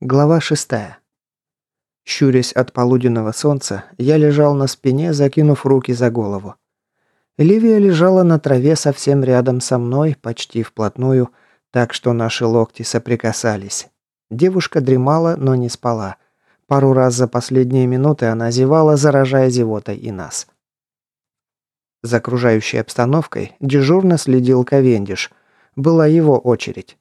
Глава шестая. Щурясь от полуденного солнца, я лежал на спине, закинув руки за голову. Ливия лежала на траве совсем рядом со мной, почти вплотную, так что наши локти соприкасались. Девушка дремала, но не спала. Пару раз за последние минуты она зевала, заражая зевотой и нас. За окружающей обстановкой дежурно следил Ковендиш. Была его очередь.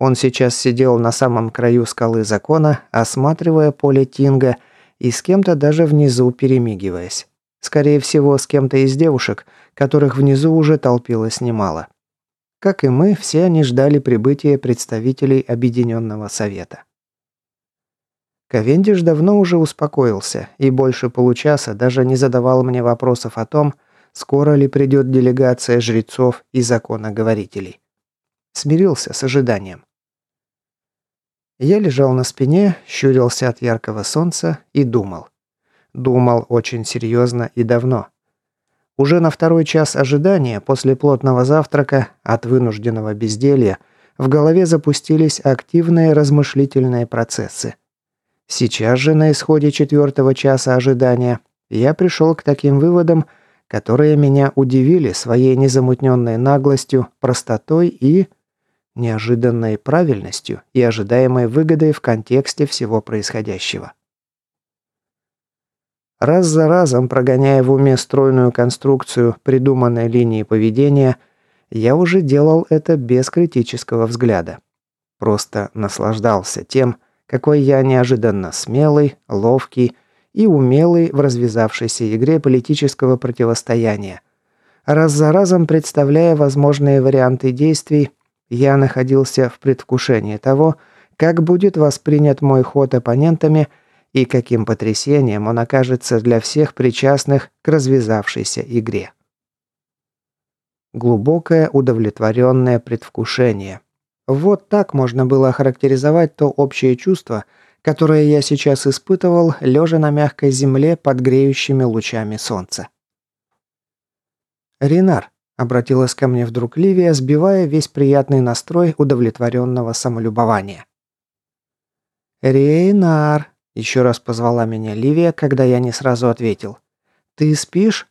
Он сейчас сидел на самом краю скалы закона, осматривая поле Тинга и с кем-то даже внизу перемигиваясь. Скорее всего, с кем-то из девушек, которых внизу уже толпилось немало. Как и мы, все они ждали прибытия представителей Объединенного Совета. Ковендиш давно уже успокоился и больше получаса даже не задавал мне вопросов о том, скоро ли придет делегация жрецов и законоговорителей. Смирился с ожиданием. Я лежал на спине, щурился от яркого солнца и думал. Думал очень серьезно и давно. Уже на второй час ожидания после плотного завтрака от вынужденного безделья в голове запустились активные размышлительные процессы. Сейчас же на исходе четвертого часа ожидания я пришел к таким выводам, которые меня удивили своей незамутненной наглостью, простотой и неожиданной правильностью и ожидаемой выгодой в контексте всего происходящего. Раз за разом, прогоняя в уме стройную конструкцию придуманной линии поведения, я уже делал это без критического взгляда. Просто наслаждался тем, какой я неожиданно смелый, ловкий и умелый в развязавшейся игре политического противостояния, раз за разом представляя возможные варианты действий я находился в предвкушении того, как будет воспринят мой ход оппонентами и каким потрясением он окажется для всех причастных к развязавшейся игре. Глубокое удовлетворенное предвкушение. Вот так можно было охарактеризовать то общее чувство, которое я сейчас испытывал, лежа на мягкой земле под греющими лучами солнца. «Ренар», Обратилась ко мне вдруг Ливия, сбивая весь приятный настрой удовлетворенного самолюбования. «Рейнар!» – еще раз позвала меня Ливия, когда я не сразу ответил. «Ты спишь?»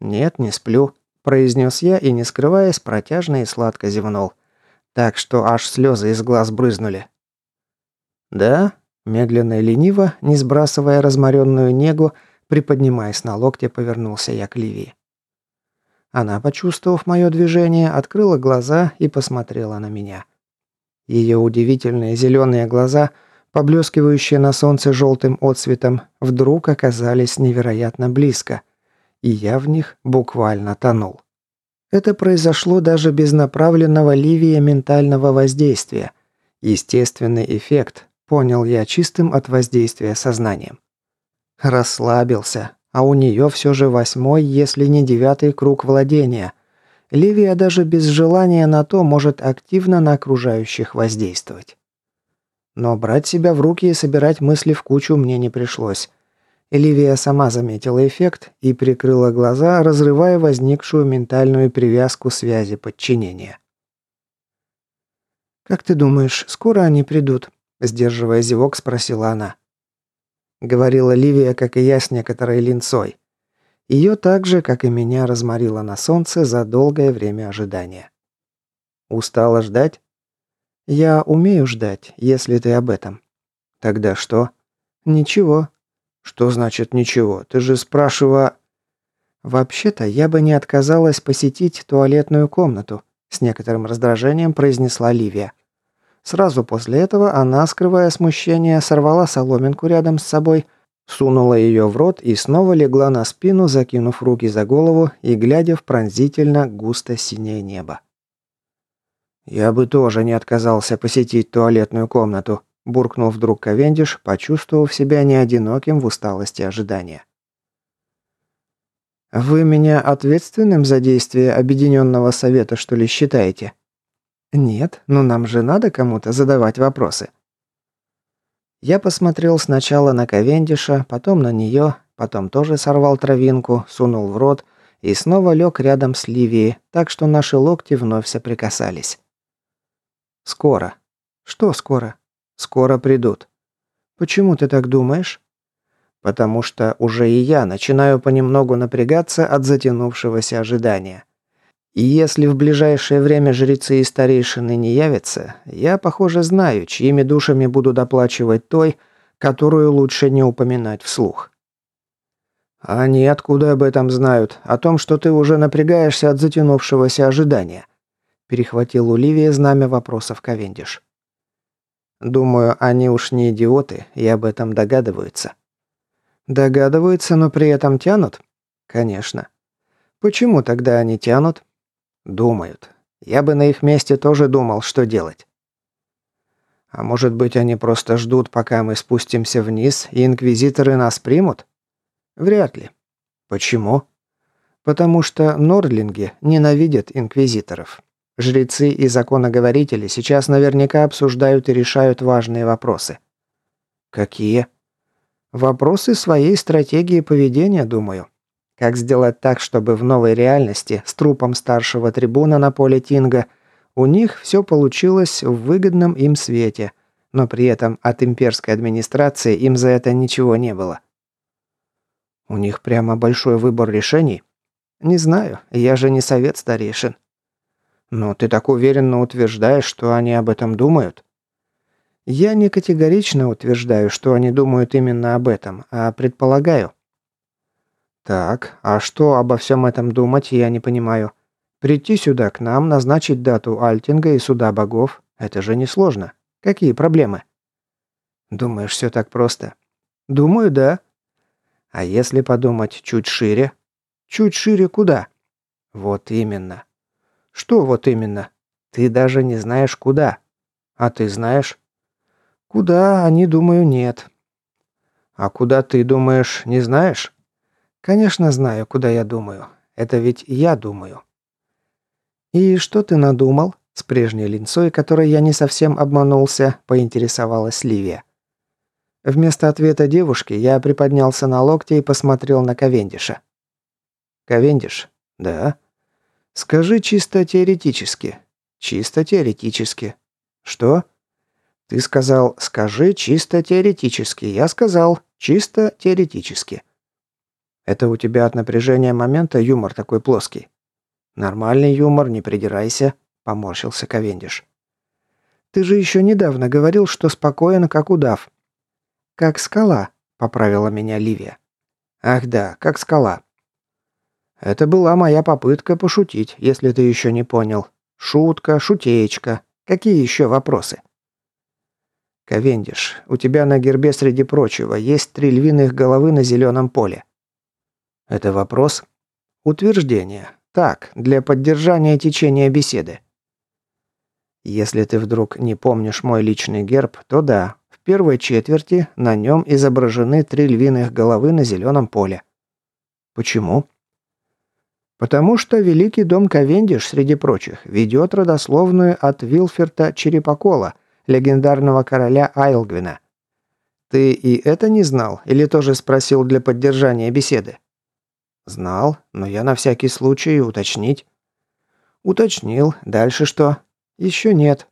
«Нет, не сплю», – произнес я и, не скрываясь, протяжно и сладко зевнул. Так что аж слезы из глаз брызнули. «Да?» – медленно и лениво, не сбрасывая разморенную негу, приподнимаясь на локте, повернулся я к Ливии. Она, почувствовав мое движение, открыла глаза и посмотрела на меня. Ее удивительные зеленые глаза, поблескивающие на солнце желтым отсветом, вдруг оказались невероятно близко, и я в них буквально тонул. Это произошло даже без направленного Ливия ментального воздействия. Естественный эффект, понял я чистым от воздействия сознанием. Расслабился, а у нее все же восьмой, если не девятый круг владения. Ливия даже без желания на то может активно на окружающих воздействовать. Но брать себя в руки и собирать мысли в кучу мне не пришлось. Ливия сама заметила эффект и прикрыла глаза, разрывая возникшую ментальную привязку связи подчинения. «Как ты думаешь, скоро они придут?» Сдерживая зевок, спросила она. Говорила Ливия, как и я, с некоторой линцой. Ее так же, как и меня, разморило на солнце за долгое время ожидания. Устала ждать? Я умею ждать, если ты об этом. Тогда что? Ничего. Что значит ничего? Ты же спрашивала... Вообще-то, я бы не отказалась посетить туалетную комнату, с некоторым раздражением произнесла Ливия. Сразу после этого она, скрывая смущение, сорвала соломинку рядом с собой, сунула ее в рот и снова легла на спину, закинув руки за голову и глядя в пронзительно густо синее небо. «Я бы тоже не отказался посетить туалетную комнату», буркнул вдруг Ковендиш, почувствовав себя неодиноким в усталости ожидания. «Вы меня ответственным за действие Объединенного Совета, что ли, считаете?» «Нет, но нам же надо кому-то задавать вопросы». Я посмотрел сначала на Ковендиша, потом на нее, потом тоже сорвал травинку, сунул в рот и снова лег рядом с Ливией, так что наши локти вновь соприкасались. «Скоро». «Что скоро?» Скоро придут. Почему ты так думаешь? Потому что уже и я начинаю понемногу напрягаться от затянувшегося ожидания. И если в ближайшее время жрецы и старейшины не явятся, я, похоже, знаю, чьими душами буду доплачивать той, которую лучше не упоминать вслух. «Они откуда об этом знают? О том, что ты уже напрягаешься от затянувшегося ожидания?» Перехватил у Ливии знамя вопросов Ковендиш. «Думаю, они уж не идиоты и об этом догадываются». «Догадываются, но при этом тянут?» «Конечно». «Почему тогда они тянут?» «Думают. Я бы на их месте тоже думал, что делать». «А может быть, они просто ждут, пока мы спустимся вниз, и инквизиторы нас примут?» Вряд ли. Почему? Потому что нордлинги ненавидят инквизиторов. Жрецы и законоговорители сейчас наверняка обсуждают и решают важные вопросы. Какие? Вопросы своей стратегии поведения, думаю. Как сделать так, чтобы в новой реальности с трупом старшего трибуна на поле Тинга у них все получилось в выгодном им свете, но при этом от имперской администрации им за это ничего не было. У них прямо большой выбор решений? Не знаю, я же не совет старейшин. Но ты так уверенно утверждаешь, что они об этом думают? Я не категорично утверждаю, что они думают именно об этом, а предполагаю. Так, а что обо всем этом думать, я не понимаю. Прийти сюда к нам, назначить дату Альтинга и суда богов – это же несложно. Какие проблемы? Думаешь, все так просто? Думаю, да. А если подумать чуть шире? Чуть шире куда? Вот именно. Что вот именно? Ты даже не знаешь куда. А ты знаешь? Куда, они, думаю, нет. А куда ты думаешь, не знаешь? Конечно, знаю, куда я думаю. Это ведь я думаю. И что ты надумал? С прежней линцой, которой я не совсем обманулся, поинтересовалась Ливия. Вместо ответа девушки я приподнялся на локте и посмотрел на Ковендиша. «Ковендиш?» «Да». «Скажи чисто теоретически». «Чисто теоретически». «Что?» «Ты сказал, скажи чисто теоретически». Я сказал, чисто теоретически. Это у тебя от напряжения момента юмор такой плоский. Нормальный юмор, не придирайся, поморщился Ковендиш. Ты же еще недавно говорил, что спокоен, как удав. «Как скала», — поправила меня Ливия. «Ах да, как скала». Это была моя попытка пошутить, если ты еще не понял. Шутка, шутеечка. Какие еще вопросы? Ковендиш, у тебя на гербе, среди прочего, есть три львиных головы на зеленом поле. Это вопрос? Утверждение. Так, для поддержания течения беседы. Если ты вдруг не помнишь мой личный герб, то да, первой четверти на нем изображены три львиных головы на зеленом поле. Почему? Потому что Великий дом Ковендиш, среди прочих, ведет родословную от Вилферта Черепокола, легендарного короля Айлгвина. Ты и это не знал или тоже спросил для поддержания беседы? Знал, но я на всякий случай уточнить. Уточнил. Дальше что? Еще нет.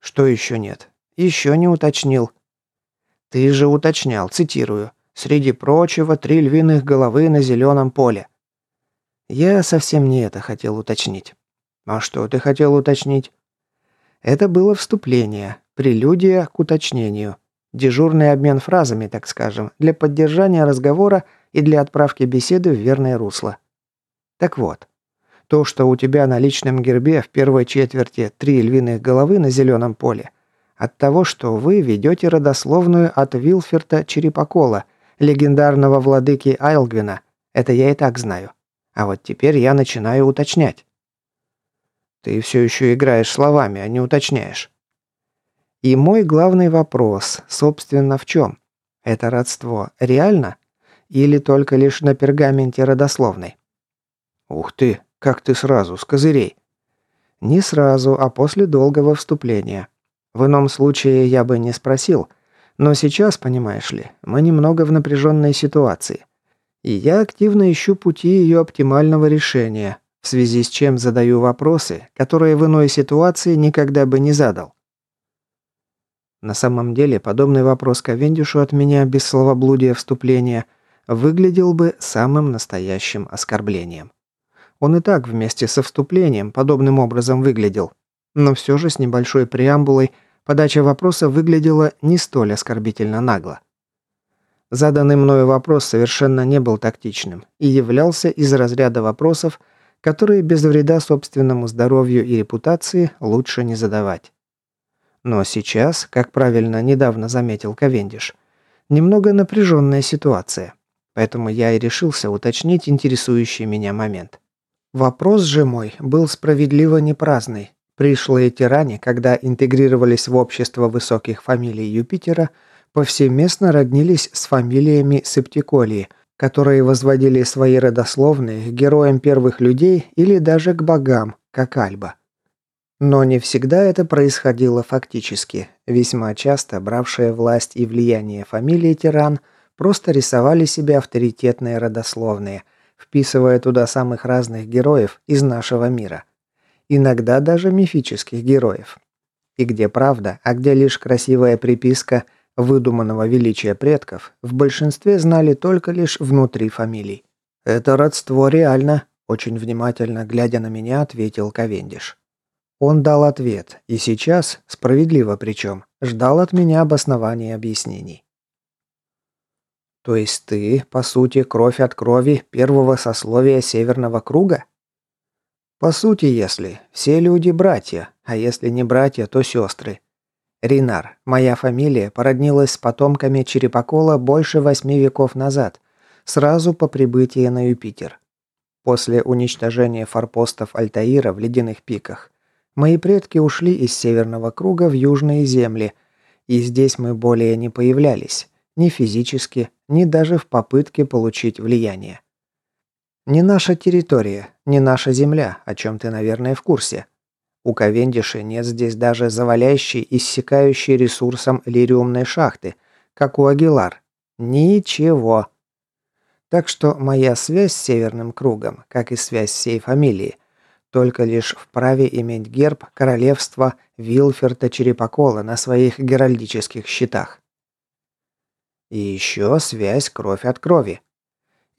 Что еще нет? Еще не уточнил. Ты же уточнял, цитирую, «Среди прочего, три львиных головы на зеленом поле». Я совсем не это хотел уточнить. А что ты хотел уточнить? Это было вступление, прелюдия к уточнению. Дежурный обмен фразами, так скажем, для поддержания разговора и для отправки беседы в верное русло. Так вот, то, что у тебя на личном гербе в первой четверти три львиных головы на зеленом поле – от того, что вы ведете родословную от Вилферта Черепокола, легендарного владыки Айлгвина. Это я и так знаю. А вот теперь я начинаю уточнять. Ты все еще играешь словами, а не уточняешь. И мой главный вопрос, собственно, в чем? Это родство реально? Или только лишь на пергаменте родословной? Ух ты, как ты сразу, с козырей. Не сразу, а после долгого вступления. В ином случае я бы не спросил. Но сейчас, понимаешь ли, мы немного в напряженной ситуации. И я активно ищу пути ее оптимального решения, в связи с чем задаю вопросы, которые в иной ситуации никогда бы не задал. На самом деле, подобный вопрос Ковендишу от меня без словоблудия вступления выглядел бы самым настоящим оскорблением. Он и так вместе со вступлением подобным образом выглядел. Но все же с небольшой преамбулой подача вопроса выглядела не столь оскорбительно нагло. Заданный мною вопрос совершенно не был тактичным и являлся из разряда вопросов, которые без вреда собственному здоровью и репутации лучше не задавать. Но сейчас, как правильно недавно заметил Ковендиш, немного напряженная ситуация, поэтому я и решился уточнить интересующий меня момент. Вопрос же мой был справедливо не праздный. Пришлые тиране, когда интегрировались в общество высоких фамилий Юпитера, повсеместно роднились с фамилиями Септиколии – которые возводили свои родословные к героям первых людей или даже к богам, как Альба. Но не всегда это происходило фактически. Весьма часто бравшие власть и влияние фамилии тиран просто рисовали себе авторитетные родословные, вписывая туда самых разных героев из нашего мира. Иногда даже мифических героев. И где правда, а где лишь красивая приписка – выдуманного величия предков в большинстве знали только лишь внутри фамилий. «Это родство реально», – очень внимательно глядя на меня, ответил Ковендиш. Он дал ответ, и сейчас, справедливо причем, ждал от меня обоснования объяснений. «То есть ты, по сути, кровь от крови первого сословия Северного круга?» «По сути, если. Все люди братья, а если не братья, то сестры. Ринар. Моя фамилия породнилась с потомками Черепокола больше восьми веков назад, сразу по прибытии на Юпитер. После уничтожения форпостов Альтаира в ледяных пиках, мои предки ушли из Северного круга в Южные земли, и здесь мы более не появлялись, ни физически, ни даже в попытке получить влияние. Не наша территория, не наша земля, о чем ты, наверное, в курсе. У Ковендиши нет здесь даже заваляющей, иссякающей ресурсом лириумной шахты, как у Агилар. Ничего. Так что моя связь с Северным кругом, как и связь всей фамилии, только лишь вправе иметь герб королевства Вилферта Черепокола на своих геральдических щитах. И еще связь кровь от крови.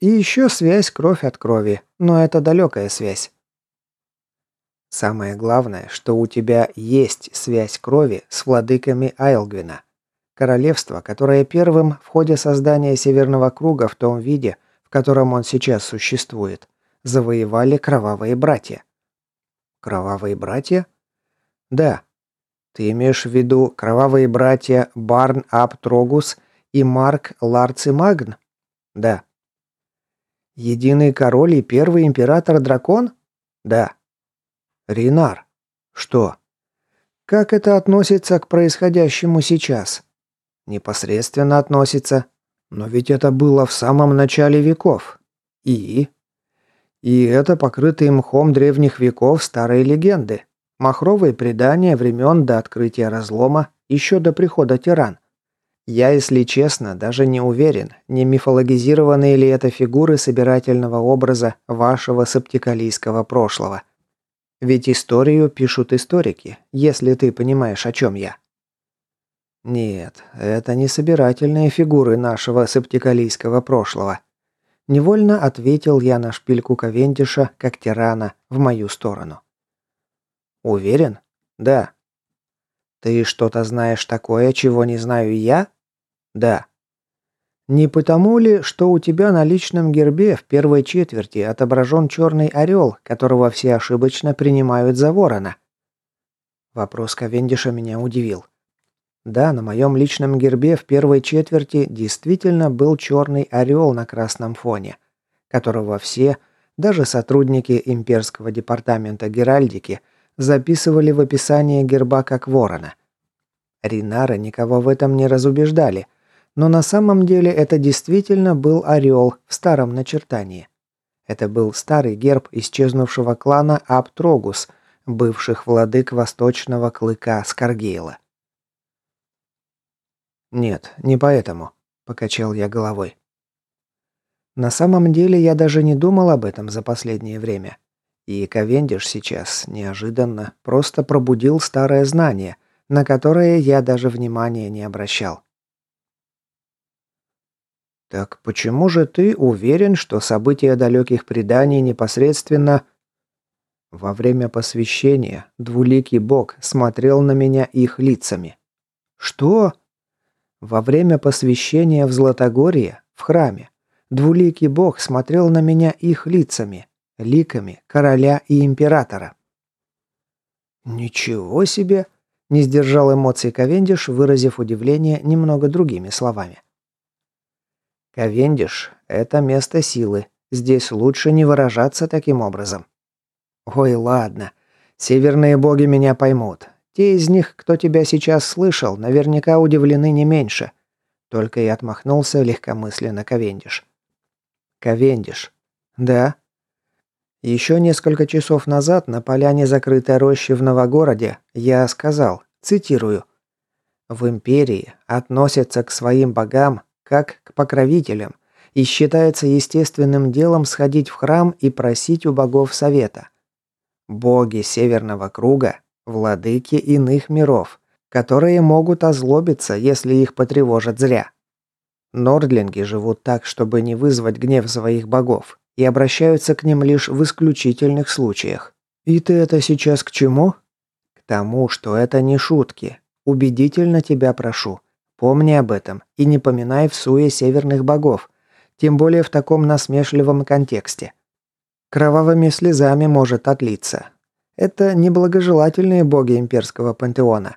И еще связь кровь от крови, но это далекая связь. Самое главное, что у тебя есть связь крови с владыками Айлгвина. Королевство, которое первым в ходе создания Северного Круга в том виде, в котором он сейчас существует, завоевали кровавые братья. Кровавые братья? Да. Ты имеешь в виду кровавые братья Барн Ап Трогус и Марк Ларци Магн? Да. Единый король и первый император-дракон? Да. Ринар. Что? Как это относится к происходящему сейчас? Непосредственно относится. Но ведь это было в самом начале веков. И? И это покрытые мхом древних веков старые легенды. Махровые предания времен до открытия разлома, еще до прихода тиран. Я, если честно, даже не уверен, не мифологизированные ли это фигуры собирательного образа вашего септикалийского прошлого – ведь историю пишут историки, если ты понимаешь, о чем я. Нет, это не собирательные фигуры нашего септикалийского прошлого. Невольно ответил я на шпильку Ковендиша, как тирана, в мою сторону. Уверен? Да. Ты что-то знаешь такое, чего не знаю я? Да. Не потому ли, что у тебя на личном гербе в первой четверти отображен черный орел, которого все ошибочно принимают за ворона? Вопрос Ковендиша меня удивил. Да, на моем личном гербе в первой четверти действительно был черный орел на красном фоне, которого все, даже сотрудники имперского департамента Геральдики, записывали в описание герба как ворона. Ринара никого в этом не разубеждали – но на самом деле это действительно был орел в старом начертании. Это был старый герб исчезнувшего клана Аптрогус, бывших владык восточного клыка Скаргейла. «Нет, не поэтому», – покачал я головой. На самом деле я даже не думал об этом за последнее время. И Ковендиш сейчас, неожиданно, просто пробудил старое знание, на которые я даже внимания не обращал. «Так почему же ты уверен, что события далеких преданий непосредственно...» Во время посвящения двуликий бог смотрел на меня их лицами. «Что?» Во время посвящения в Златогорье, в храме, двуликий бог смотрел на меня их лицами, ликами короля и императора. «Ничего себе!» – не сдержал эмоций Ковендиш, выразив удивление немного другими словами. «Ковендиш – это место силы. Здесь лучше не выражаться таким образом». «Ой, ладно. Северные боги меня поймут. Те из них, кто тебя сейчас слышал, наверняка удивлены не меньше». Только и отмахнулся легкомысленно Ковендиш. «Ковендиш». «Да». Еще несколько часов назад на поляне закрытой рощи в Новогороде я сказал, цитирую, «В империи относятся к своим богам как к покровителям, и считается естественным делом сходить в храм и просить у богов совета. Боги Северного Круга – владыки иных миров, которые могут озлобиться, если их потревожат зря. Нордлинги живут так, чтобы не вызвать гнев своих богов, и обращаются к ним лишь в исключительных случаях. И ты это сейчас к чему? К тому, что это не шутки. Убедительно тебя прошу. Помни об этом и не поминай в суе северных богов, тем более в таком насмешливом контексте. Кровавыми слезами может отлиться. Это неблагожелательные боги имперского пантеона.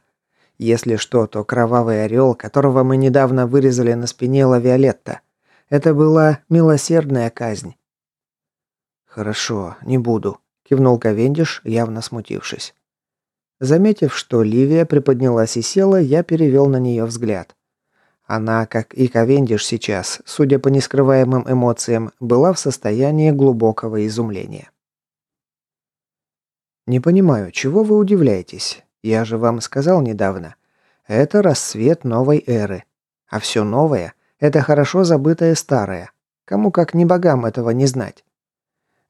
Если что, то кровавый орел, которого мы недавно вырезали на спине Лавиолетта. Это была милосердная казнь, «Хорошо, не буду», – кивнул Ковендиш, явно смутившись. Заметив, что Ливия приподнялась и села, я перевел на нее взгляд. Она, как и Ковендиш сейчас, судя по нескрываемым эмоциям, была в состоянии глубокого изумления. «Не понимаю, чего вы удивляетесь? Я же вам сказал недавно. Это рассвет новой эры. А все новое – это хорошо забытое старое. Кому как не богам этого не знать.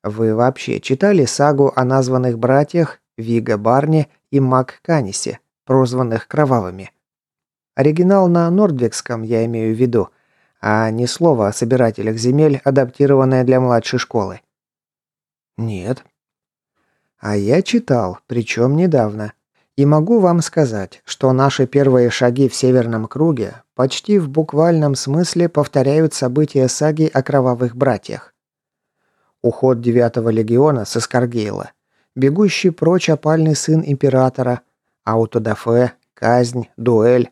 Вы вообще читали сагу о названных братьях Вига Барни и Мак Канисе, прозванных Кровавыми? Оригинал на нордвекском я имею в виду, а не слово о собирателях земель, адаптированное для младшей школы. Нет. А я читал, причем недавно. И могу вам сказать, что наши первые шаги в Северном круге почти в буквальном смысле повторяют события саги о кровавых братьях. Уход девятого легиона с Эскаргейла. Бегущий прочь опальный сын императора. Аутодафе, казнь, дуэль.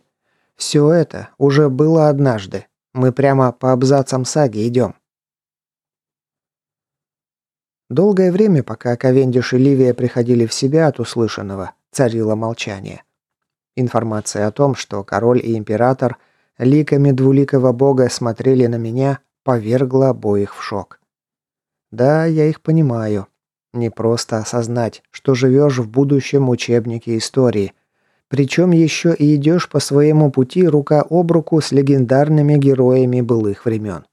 Все это уже было однажды. Мы прямо по абзацам саги идем. Долгое время, пока Ковендиш и Ливия приходили в себя от услышанного, царило молчание. Информация о том, что король и император ликами двуликого бога смотрели на меня, повергла обоих в шок. Да, я их понимаю. Не просто осознать, что живешь в будущем учебнике истории. Причем еще и идешь по своему пути рука об руку с легендарными героями былых времен.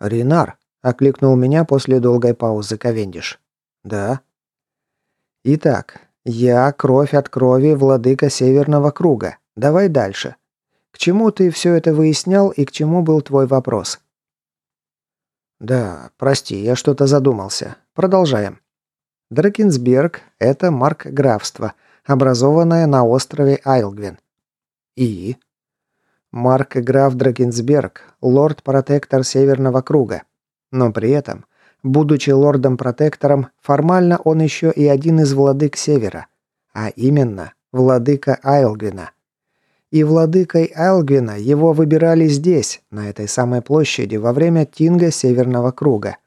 «Ренар», — окликнул меня после долгой паузы Ковендиш. «Да». «Итак, я кровь от крови, владыка Северного Круга. Давай дальше. К чему ты все это выяснял и к чему был твой вопрос?» «Да, прости, я что-то задумался. Продолжаем». Дракенсберг – это марк-графство, образованное на острове Айлгвин. И? Марк-граф Дракенсберг – лорд-протектор Северного круга. Но при этом, будучи лордом-протектором, формально он еще и один из владык Севера, а именно владыка Айлгвина и владыкой Айлгвина его выбирали здесь, на этой самой площади, во время Тинга Северного Круга.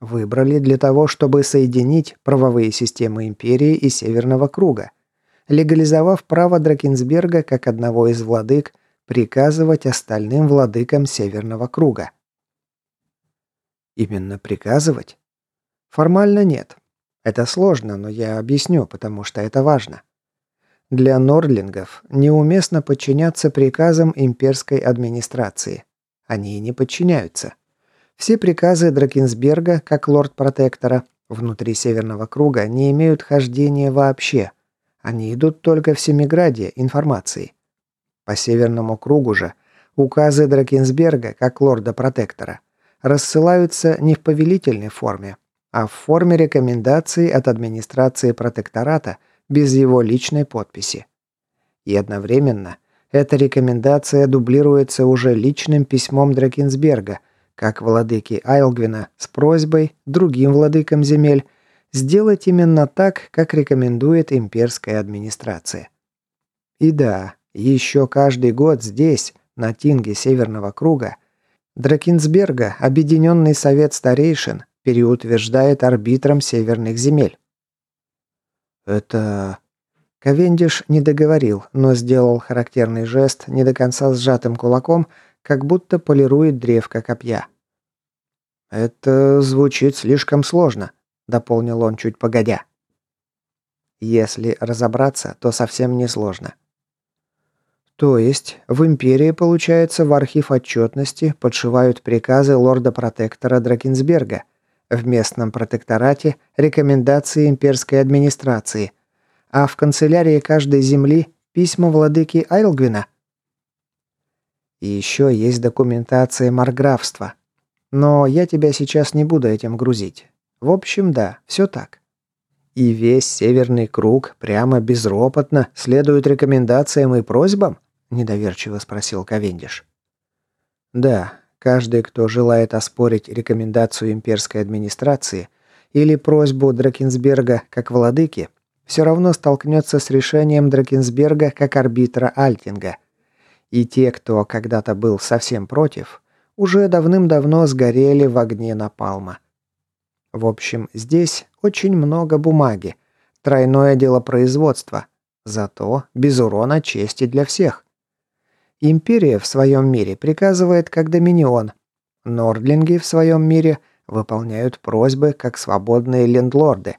Выбрали для того, чтобы соединить правовые системы Империи и Северного Круга, легализовав право Дракенсберга как одного из владык приказывать остальным владыкам Северного Круга. Именно приказывать? Формально нет. Это сложно, но я объясню, потому что это важно. Для нордлингов неуместно подчиняться приказам имперской администрации. Они не подчиняются. Все приказы Дракенсберга, как лорд-протектора, внутри Северного круга не имеют хождения вообще, Они идут только в Семиграде информации. По Северному кругу же указы Дракенсберга, как лорда-протектора, рассылаются не в повелительной форме, а в форме рекомендаций от администрации протектората без его личной подписи. И одновременно эта рекомендация дублируется уже личным письмом Дракенсберга, как владыки Айлгвина, с просьбой другим владыкам земель сделать именно так, как рекомендует имперская администрация. И да, еще каждый год здесь, на Тинге Северного Круга, Дракенсберга Объединенный Совет Старейшин переутверждает арбитром северных земель. Это Ковендиш не договорил, но сделал характерный жест, не до конца сжатым кулаком, как будто полирует древко копья. «Это звучит слишком сложно», — дополнил он чуть погодя. «Если разобраться, то совсем не сложно. То есть, в Империи, получается, в архив отчетности подшивают приказы лорда-протектора Дракенсберга, в местном протекторате – рекомендации имперской администрации – а в канцелярии каждой земли письма владыки Айлгвина. И еще есть документация марграфства. Но я тебя сейчас не буду этим грузить. В общем, да, все так. И весь Северный круг прямо безропотно следует рекомендациям и просьбам? Недоверчиво спросил Ковендиш. Да, каждый, кто желает оспорить рекомендацию имперской администрации или просьбу Дракенсберга как владыки, все равно столкнется с решением Дракенсберга как арбитра Альтинга. И те, кто когда-то был совсем против, уже давным-давно сгорели в огне Напалма. В общем, здесь очень много бумаги, тройное дело производства, зато без урона чести для всех. Империя в своем мире приказывает как доминион, нордлинги в своем мире выполняют просьбы как свободные лендлорды.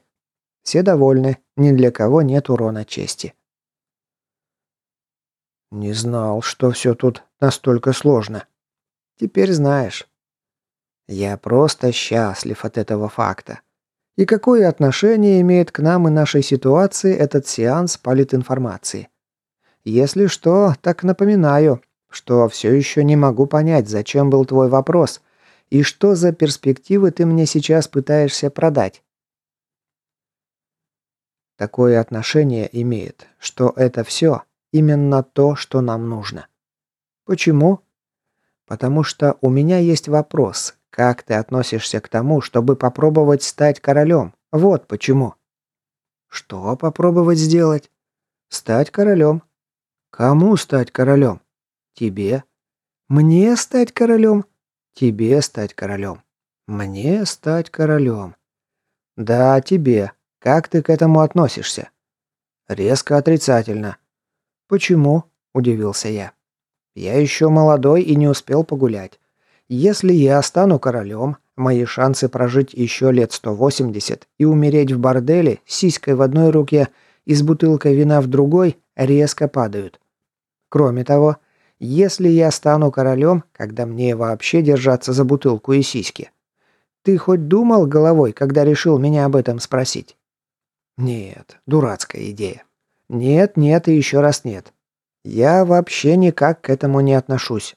Все довольны, ни для кого нет урона чести. Не знал, что все тут настолько сложно. Теперь знаешь. Я просто счастлив от этого факта. И какое отношение имеет к нам и нашей ситуации этот сеанс политинформации? Если что, так напоминаю, что все еще не могу понять, зачем был твой вопрос и что за перспективы ты мне сейчас пытаешься продать. Такое отношение имеет, что это все именно то, что нам нужно. Почему? Потому что у меня есть вопрос, как ты относишься к тому, чтобы попробовать стать королем? Вот почему. Что попробовать сделать? Стать королем. Кому стать королем? Тебе. Мне стать королем? Тебе стать королем. Мне стать королем. Да, тебе. Как ты к этому относишься?» «Резко отрицательно». «Почему?» – удивился я. «Я еще молодой и не успел погулять. Если я стану королем, мои шансы прожить еще лет 180 и умереть в борделе с сиськой в одной руке и с бутылкой вина в другой резко падают. Кроме того, если я стану королем, когда мне вообще держаться за бутылку и сиськи? Ты хоть думал головой, когда решил меня об этом спросить? Нет, дурацкая идея. Нет, нет и еще раз нет. Я вообще никак к этому не отношусь.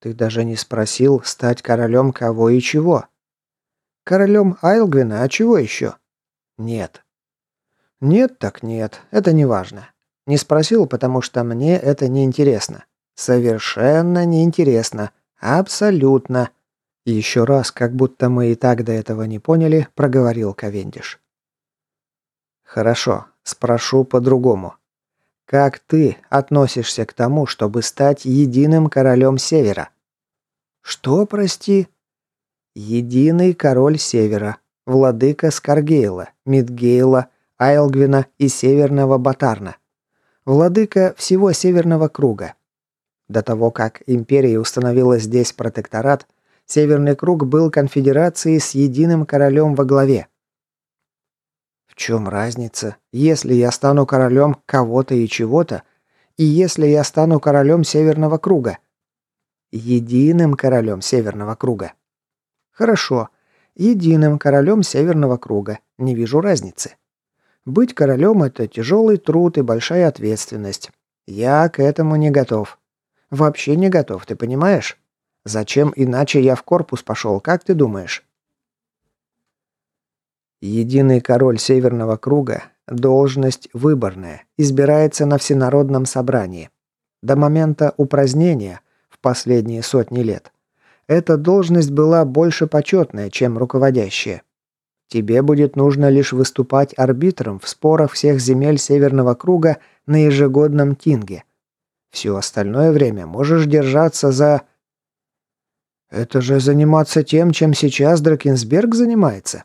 Ты даже не спросил, стать королем кого и чего. Королем Айлгвина, а чего еще? Нет. Нет так нет, это не важно. Не спросил, потому что мне это не интересно. Совершенно не интересно. Абсолютно. еще раз, как будто мы и так до этого не поняли, проговорил Ковендиш. Хорошо, спрошу по-другому. Как ты относишься к тому, чтобы стать единым королем Севера? Что, прости? Единый король Севера, владыка Скаргейла, Мидгейла, Айлгвина и Северного Батарна. Владыка всего Северного круга. До того, как империя установила здесь протекторат, Северный круг был конфедерацией с единым королем во главе чем разница, если я стану королем кого-то и чего-то, и если я стану королем Северного круга? Единым королем Северного круга. Хорошо, единым королем Северного круга. Не вижу разницы. Быть королем – это тяжелый труд и большая ответственность. Я к этому не готов. Вообще не готов, ты понимаешь? Зачем иначе я в корпус пошел, как ты думаешь? Единый король Северного круга – должность выборная, избирается на всенародном собрании. До момента упразднения, в последние сотни лет, эта должность была больше почетная, чем руководящая. Тебе будет нужно лишь выступать арбитром в спорах всех земель Северного круга на ежегодном тинге. Все остальное время можешь держаться за... Это же заниматься тем, чем сейчас Дракенсберг занимается?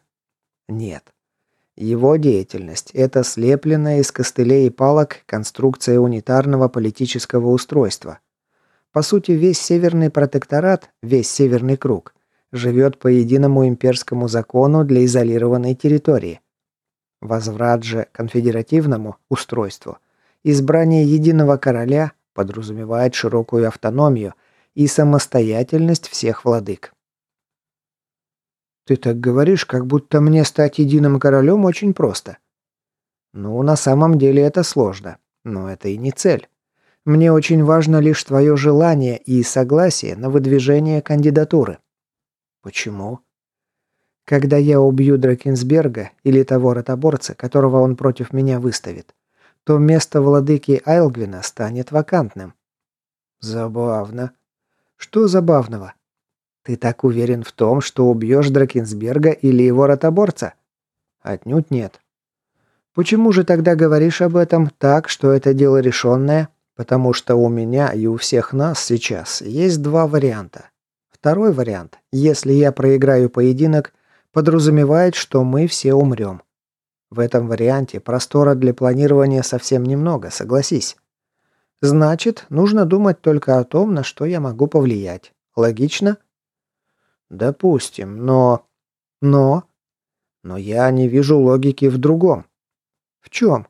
Нет. Его деятельность – это слепленная из костылей и палок конструкция унитарного политического устройства. По сути, весь Северный протекторат, весь Северный круг, живет по единому имперскому закону для изолированной территории. Возврат же конфедеративному устройству, избрание единого короля подразумевает широкую автономию и самостоятельность всех владык. Ты так говоришь, как будто мне стать единым королем очень просто. Ну, на самом деле это сложно, но это и не цель. Мне очень важно лишь твое желание и согласие на выдвижение кандидатуры. Почему? Когда я убью Дракенсберга или того ротоборца, которого он против меня выставит, то место владыки Айлгвина станет вакантным. Забавно. Что забавного? Ты так уверен в том, что убьешь Дракенсберга или его ротоборца? Отнюдь нет. Почему же тогда говоришь об этом так, что это дело решенное? Потому что у меня и у всех нас сейчас есть два варианта. Второй вариант, если я проиграю поединок, подразумевает, что мы все умрем. В этом варианте простора для планирования совсем немного, согласись. Значит, нужно думать только о том, на что я могу повлиять. Логично? Допустим, но... Но... Но я не вижу логики в другом. В чем?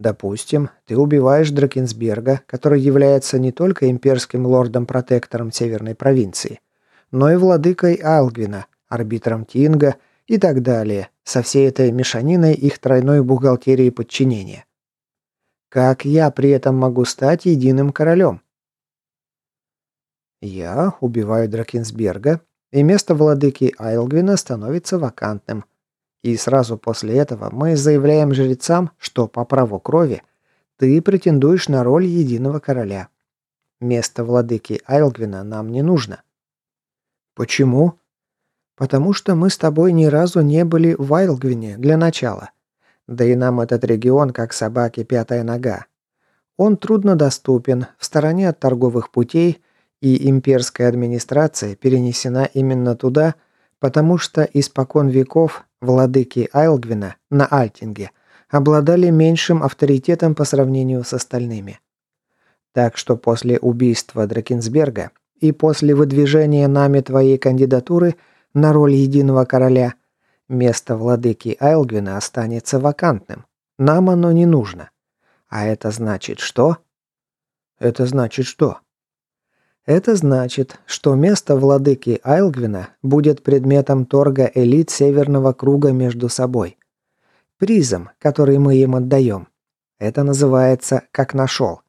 Допустим, ты убиваешь Дракенсберга, который является не только имперским лордом-протектором Северной провинции, но и владыкой Алгвина, арбитром Тинга и так далее, со всей этой мешаниной их тройной бухгалтерии подчинения. Как я при этом могу стать единым королем? Я убиваю Дракенсберга, и место владыки Айлгвина становится вакантным. И сразу после этого мы заявляем жрецам, что по праву крови ты претендуешь на роль единого короля. Место владыки Айлгвина нам не нужно. Почему? Потому что мы с тобой ни разу не были в Айлгвине для начала. Да и нам этот регион как собаке пятая нога. Он труднодоступен, в стороне от торговых путей – и имперская администрация перенесена именно туда, потому что испокон веков владыки Айлгвина на Альтинге обладали меньшим авторитетом по сравнению с остальными. Так что после убийства Дракенсберга и после выдвижения нами твоей кандидатуры на роль единого короля место владыки Айлгвина останется вакантным. Нам оно не нужно. А это значит что? Это значит что? Это значит, что место владыки Айлгвина будет предметом торга элит Северного круга между собой. Призом, который мы им отдаем. Это называется «как нашел».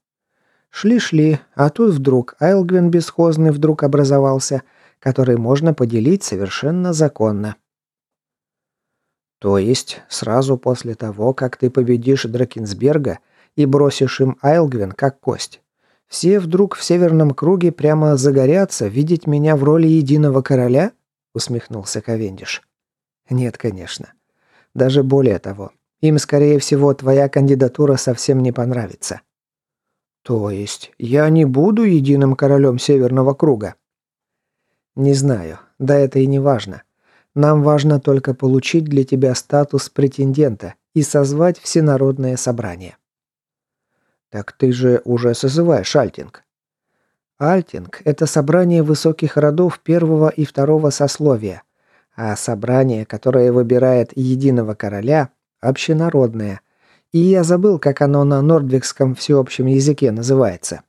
Шли-шли, а тут вдруг Айлгвин бесхозный вдруг образовался, который можно поделить совершенно законно. То есть, сразу после того, как ты победишь Дракенсберга и бросишь им Айлгвин как кость, все вдруг в Северном круге прямо загорятся видеть меня в роли единого короля?» усмехнулся Ковендиш. «Нет, конечно. Даже более того, им, скорее всего, твоя кандидатура совсем не понравится». «То есть я не буду единым королем Северного круга?» «Не знаю. Да это и не важно. Нам важно только получить для тебя статус претендента и созвать всенародное собрание». «Так ты же уже созываешь Альтинг». Альтинг – это собрание высоких родов первого и второго сословия, а собрание, которое выбирает единого короля, общенародное. И я забыл, как оно на нордвикском всеобщем языке называется.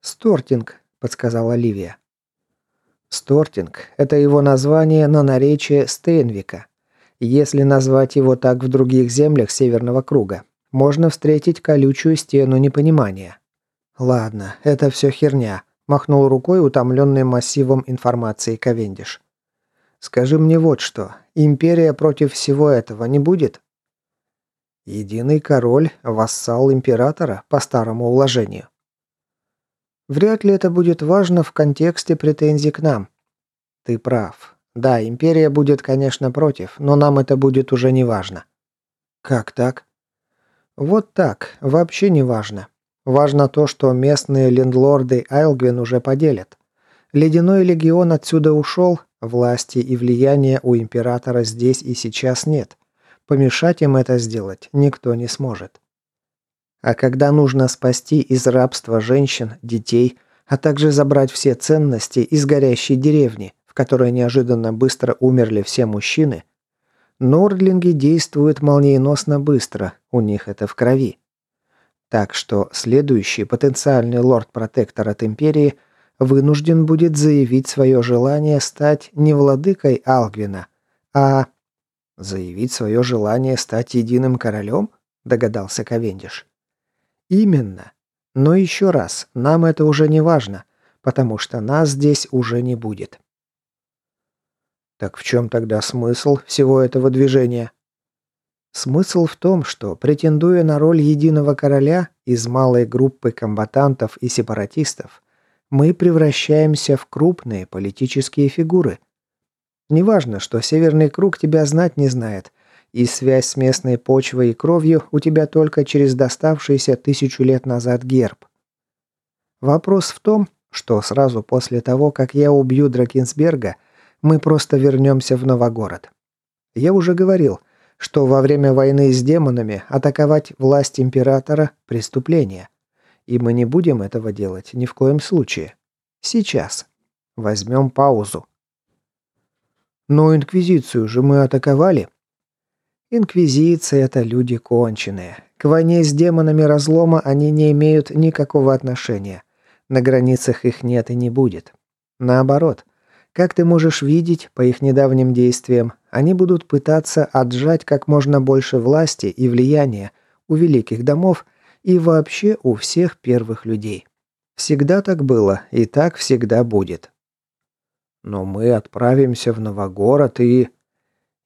«Стортинг», – подсказала Ливия. Стортинг – это его название на наречие Стейнвика. Если назвать его так в других землях Северного круга, можно встретить колючую стену непонимания. Ладно, это все херня, махнул рукой утомленный массивом информации Ковендиш. Скажи мне вот что, империя против всего этого не будет? Единый король – вассал императора по старому уложению. Вряд ли это будет важно в контексте претензий к нам. Ты прав. Да, империя будет, конечно, против, но нам это будет уже не важно. Как так? Вот так, вообще не важно. Важно то, что местные лендлорды Айлгвин уже поделят. Ледяной легион отсюда ушел, власти и влияния у императора здесь и сейчас нет. Помешать им это сделать никто не сможет. А когда нужно спасти из рабства женщин, детей, а также забрать все ценности из горящей деревни, в которой неожиданно быстро умерли все мужчины, Нордлинги действуют молниеносно быстро, у них это в крови. Так что следующий потенциальный лорд-протектор от Империи вынужден будет заявить свое желание стать не владыкой Алгвина, а... Заявить свое желание стать единым королем? Догадался Ковендиш. Именно. Но еще раз, нам это уже не важно, потому что нас здесь уже не будет. Так в чем тогда смысл всего этого движения? Смысл в том, что, претендуя на роль единого короля из малой группы комбатантов и сепаратистов, мы превращаемся в крупные политические фигуры. Неважно, что Северный круг тебя знать не знает, и связь с местной почвой и кровью у тебя только через доставшийся тысячу лет назад герб. Вопрос в том, что сразу после того, как я убью Дракенсберга, мы просто вернемся в Новогород. Я уже говорил, что во время войны с демонами атаковать власть императора – преступление. И мы не будем этого делать ни в коем случае. Сейчас. Возьмем паузу. Но Инквизицию же мы атаковали. Инквизиция – это люди конченые. К войне с демонами разлома они не имеют никакого отношения. На границах их нет и не будет. Наоборот – как ты можешь видеть, по их недавним действиям, они будут пытаться отжать как можно больше власти и влияния у великих домов и вообще у всех первых людей. Всегда так было и так всегда будет. Но мы отправимся в Новогород и...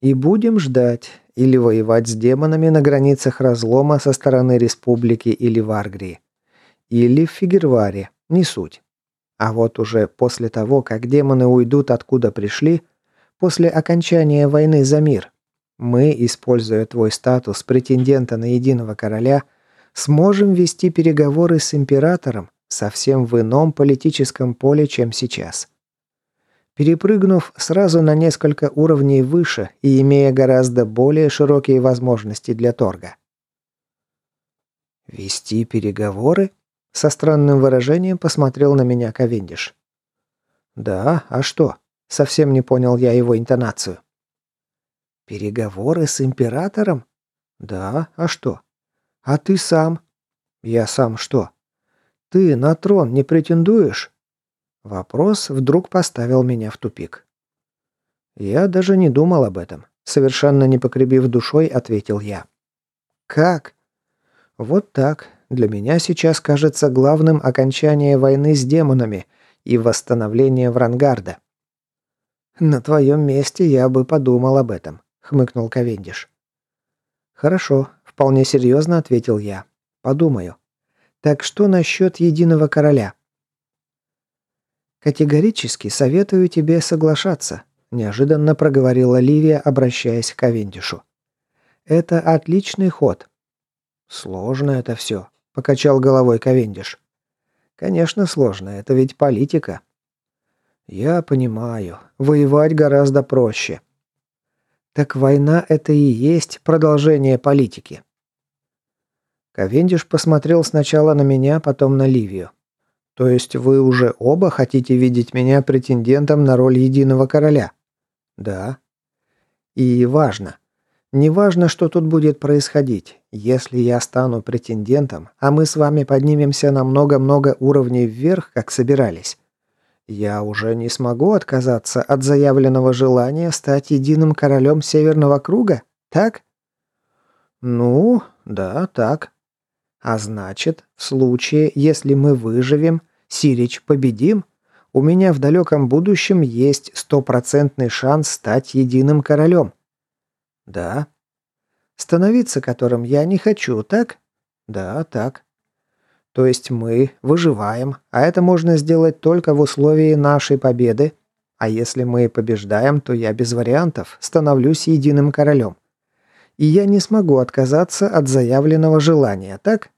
И будем ждать, или воевать с демонами на границах разлома со стороны Республики или Варгрии. Или в Фигерваре, не суть. А вот уже после того, как демоны уйдут откуда пришли, после окончания войны за мир, мы, используя твой статус претендента на единого короля, сможем вести переговоры с императором совсем в ином политическом поле, чем сейчас. Перепрыгнув сразу на несколько уровней выше и имея гораздо более широкие возможности для торга. «Вести переговоры?» Со странным выражением посмотрел на меня Ковендиш. «Да, а что?» Совсем не понял я его интонацию. «Переговоры с императором?» «Да, а что?» «А ты сам?» «Я сам что?» «Ты на трон не претендуешь?» Вопрос вдруг поставил меня в тупик. Я даже не думал об этом. Совершенно не покребив душой, ответил я. «Как?» «Вот так. Для меня сейчас кажется главным окончание войны с демонами и восстановление Врангарда. «На твоем месте я бы подумал об этом», — хмыкнул Ковендиш. «Хорошо», — вполне серьезно ответил я. «Подумаю. Так что насчет Единого Короля?» «Категорически советую тебе соглашаться», – неожиданно проговорила Ливия, обращаясь к Ковендишу. «Это отличный ход». «Сложно это все», покачал головой Ковендиш. Конечно, сложно, это ведь политика. Я понимаю, воевать гораздо проще. Так война это и есть продолжение политики. Ковендиш посмотрел сначала на меня, потом на Ливию. То есть вы уже оба хотите видеть меня претендентом на роль единого короля? Да. И важно, Неважно, что тут будет происходить. Если я стану претендентом, а мы с вами поднимемся на много-много уровней вверх, как собирались, Я уже не смогу отказаться от заявленного желания стать единым королем Северного круга, так? Ну, да, так. А значит, в случае, если мы выживем, Сирич победим, у меня в далеком будущем есть стопроцентный шанс стать единым королем. Да. Становиться которым я не хочу, так? Да, так. То есть мы выживаем, а это можно сделать только в условии нашей победы. А если мы побеждаем, то я без вариантов становлюсь единым королем. И я не смогу отказаться от заявленного желания, так?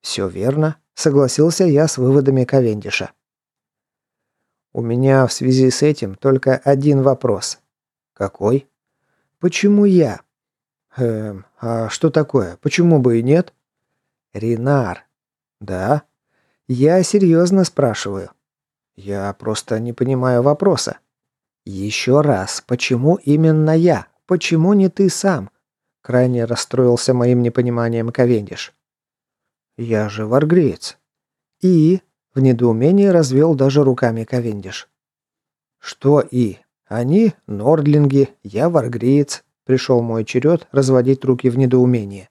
Все верно, согласился я с выводами Ковендиша. У меня в связи с этим только один вопрос. Какой? Почему я? Эм, а что такое? Почему бы и нет? Ринар, «Да?» «Я серьезно спрашиваю». «Я просто не понимаю вопроса». «Еще раз, почему именно я? Почему не ты сам?» Крайне расстроился моим непониманием Ковендиш. «Я же варгреец». «И?» – в недоумении развел даже руками Ковендиш. «Что «и»? Они – нордлинги, я варгреец». Пришел мой черед разводить руки в недоумении.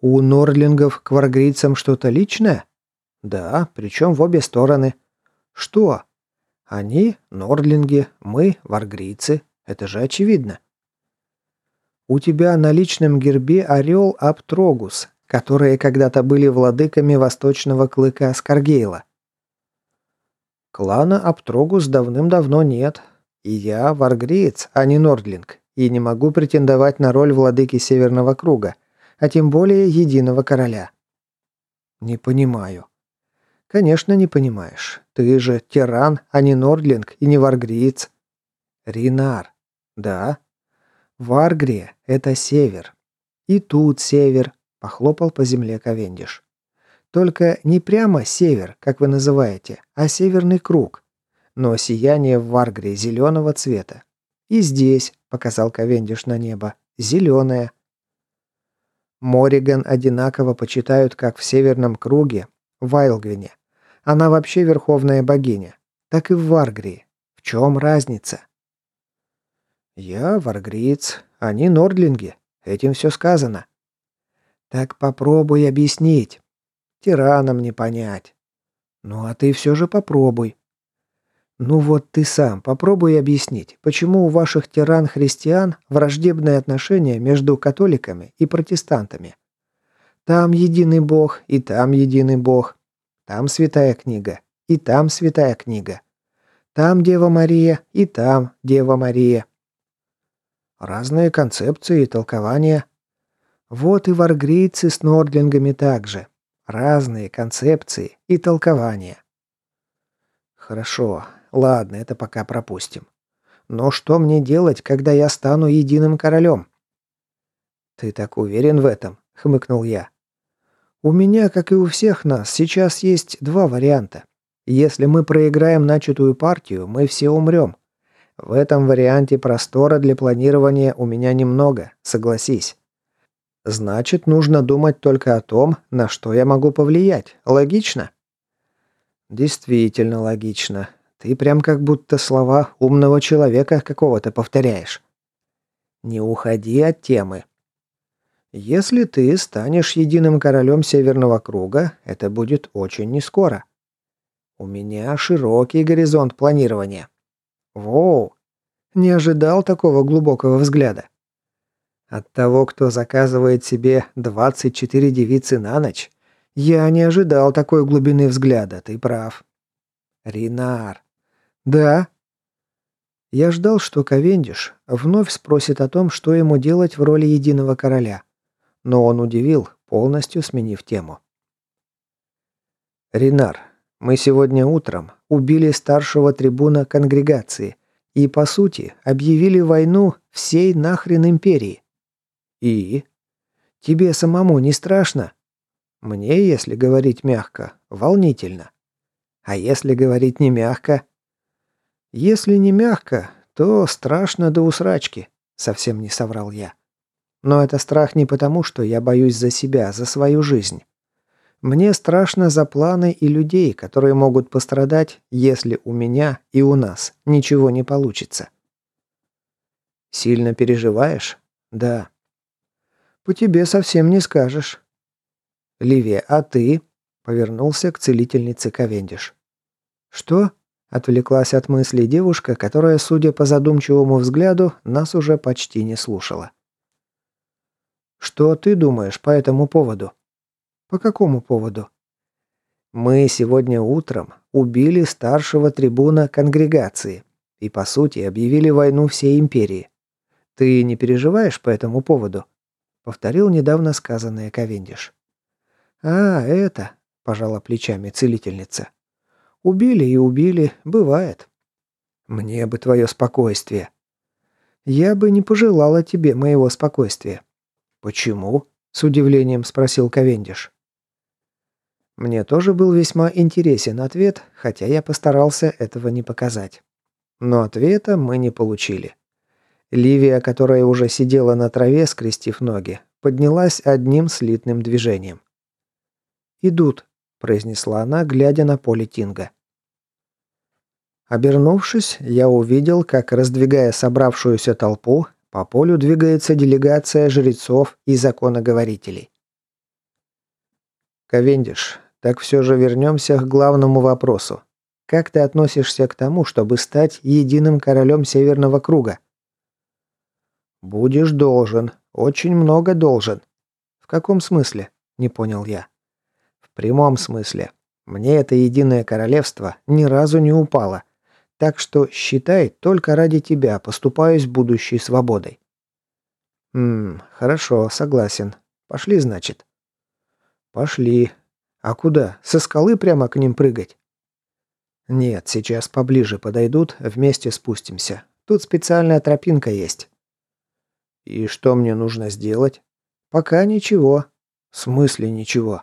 У Норлингов к варгрийцам что-то личное? Да, причем в обе стороны. Что? Они – нордлинги, мы – варгрийцы. Это же очевидно. У тебя на личном гербе орел Аптрогус, которые когда-то были владыками восточного клыка Скаргейла. Клана Аптрогус давным-давно нет. И я варгриец, а не нордлинг, и не могу претендовать на роль владыки Северного круга а тем более единого короля. Не понимаю. Конечно, не понимаешь. Ты же тиран, а не Нордлинг и не варгриец. Ринар. Да. Варгрия — это север. И тут север, похлопал по земле Ковендиш. Только не прямо север, как вы называете, а северный круг. Но сияние в Варгрии зеленого цвета. И здесь, показал Ковендиш на небо, зеленое. Мориган одинаково почитают как в Северном круге, в Айлгвине. Она вообще верховная богиня. Так и в Варгрии. В чем разница? Я варгриец, они нордлинги. Этим все сказано. Так попробуй объяснить. Тиранам не понять. Ну а ты все же попробуй. Ну вот ты сам попробуй объяснить, почему у ваших тиран-христиан враждебные отношения между католиками и протестантами. Там единый Бог, и там единый Бог. Там святая книга, и там святая книга. Там Дева Мария, и там Дева Мария. Разные концепции и толкования. Вот и варгрийцы с нордлингами также. Разные концепции и толкования. Хорошо, Ладно, это пока пропустим. Но что мне делать, когда я стану единым королем? Ты так уверен в этом? хмыкнул я. У меня, как и у всех нас, сейчас есть два варианта. Если мы проиграем начатую партию, мы все умрем. В этом варианте простора для планирования у меня немного, согласись. Значит, нужно думать только о том, на что я могу повлиять. Логично? Действительно логично. Ты прям как будто слова умного человека какого-то повторяешь. Не уходи от темы. Если ты станешь единым королем Северного круга, это будет очень нескоро. У меня широкий горизонт планирования. Воу! Не ожидал такого глубокого взгляда. От того, кто заказывает себе 24 девицы на ночь, я не ожидал такой глубины взгляда, ты прав. Ринар, «Да». Я ждал, что Ковендиш вновь спросит о том, что ему делать в роли единого короля. Но он удивил, полностью сменив тему. «Ринар, мы сегодня утром убили старшего трибуна конгрегации и, по сути, объявили войну всей нахрен империи. И? Тебе самому не страшно? Мне, если говорить мягко, волнительно. А если говорить не мягко, если не мягко, то страшно до усрачки, совсем не соврал я. Но это страх не потому, что я боюсь за себя, за свою жизнь. Мне страшно за планы и людей, которые могут пострадать, если у меня и у нас ничего не получится. Сильно переживаешь? Да. По тебе совсем не скажешь. Ливия, а ты? Повернулся к целительнице Ковендиш. Что? Отвлеклась от мыслей девушка, которая, судя по задумчивому взгляду, нас уже почти не слушала. «Что ты думаешь по этому поводу?» «По какому поводу?» «Мы сегодня утром убили старшего трибуна конгрегации и, по сути, объявили войну всей империи. Ты не переживаешь по этому поводу?» Повторил недавно сказанное Ковендиш. «А, это...» – пожала плечами целительница. «Убили и убили, бывает. Мне бы твое спокойствие. Я бы не пожелала тебе моего спокойствия». «Почему?» – с удивлением спросил Ковендиш. Мне тоже был весьма интересен ответ, хотя я постарался этого не показать. Но ответа мы не получили. Ливия, которая уже сидела на траве, скрестив ноги, поднялась одним слитным движением. «Идут», – произнесла она, глядя на поле Тинга. Обернувшись, я увидел, как, раздвигая собравшуюся толпу, по полю двигается делегация жрецов и законоговорителей. Ковендиш, так все же вернемся к главному вопросу. Как ты относишься к тому, чтобы стать единым королем Северного круга? Будешь должен. Очень много должен. В каком смысле? Не понял я. В прямом смысле. Мне это единое королевство ни разу не упало. Так что, считай, только ради тебя поступаюсь будущей свободой. Хм, хорошо, согласен. Пошли, значит. «Пошли. А куда? Со скалы прямо к ним прыгать?» «Нет, сейчас поближе подойдут, вместе спустимся. Тут специальная тропинка есть». «И что мне нужно сделать?» «Пока ничего». «В смысле ничего?»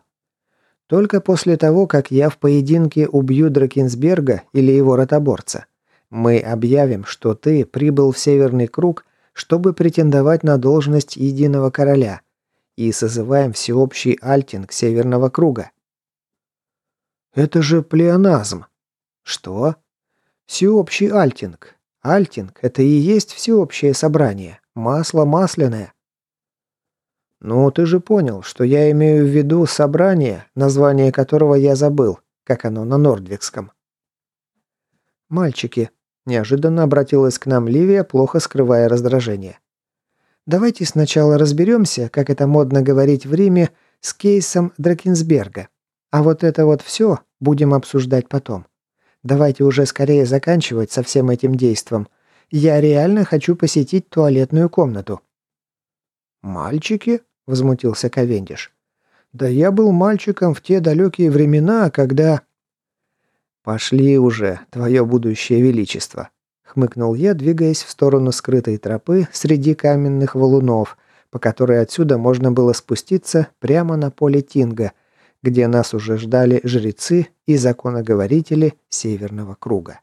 «Только после того, как я в поединке убью Дракенсберга или его ротоборца, мы объявим, что ты прибыл в Северный Круг, чтобы претендовать на должность Единого Короля» и созываем всеобщий альтинг Северного круга. Это же плеоназм. Что? Всеобщий альтинг. Альтинг – это и есть всеобщее собрание. Масло масляное. Ну, ты же понял, что я имею в виду собрание, название которого я забыл, как оно на нордвикском. Мальчики, неожиданно обратилась к нам Ливия, плохо скрывая раздражение. Давайте сначала разберемся, как это модно говорить в Риме, с кейсом Дракенсберга. А вот это вот все будем обсуждать потом. Давайте уже скорее заканчивать со всем этим действом. Я реально хочу посетить туалетную комнату». «Мальчики?» – возмутился Ковендиш. «Да я был мальчиком в те далекие времена, когда...» «Пошли уже, твое будущее величество», хмыкнул я, двигаясь в сторону скрытой тропы среди каменных валунов, по которой отсюда можно было спуститься прямо на поле Тинга, где нас уже ждали жрецы и законоговорители Северного круга.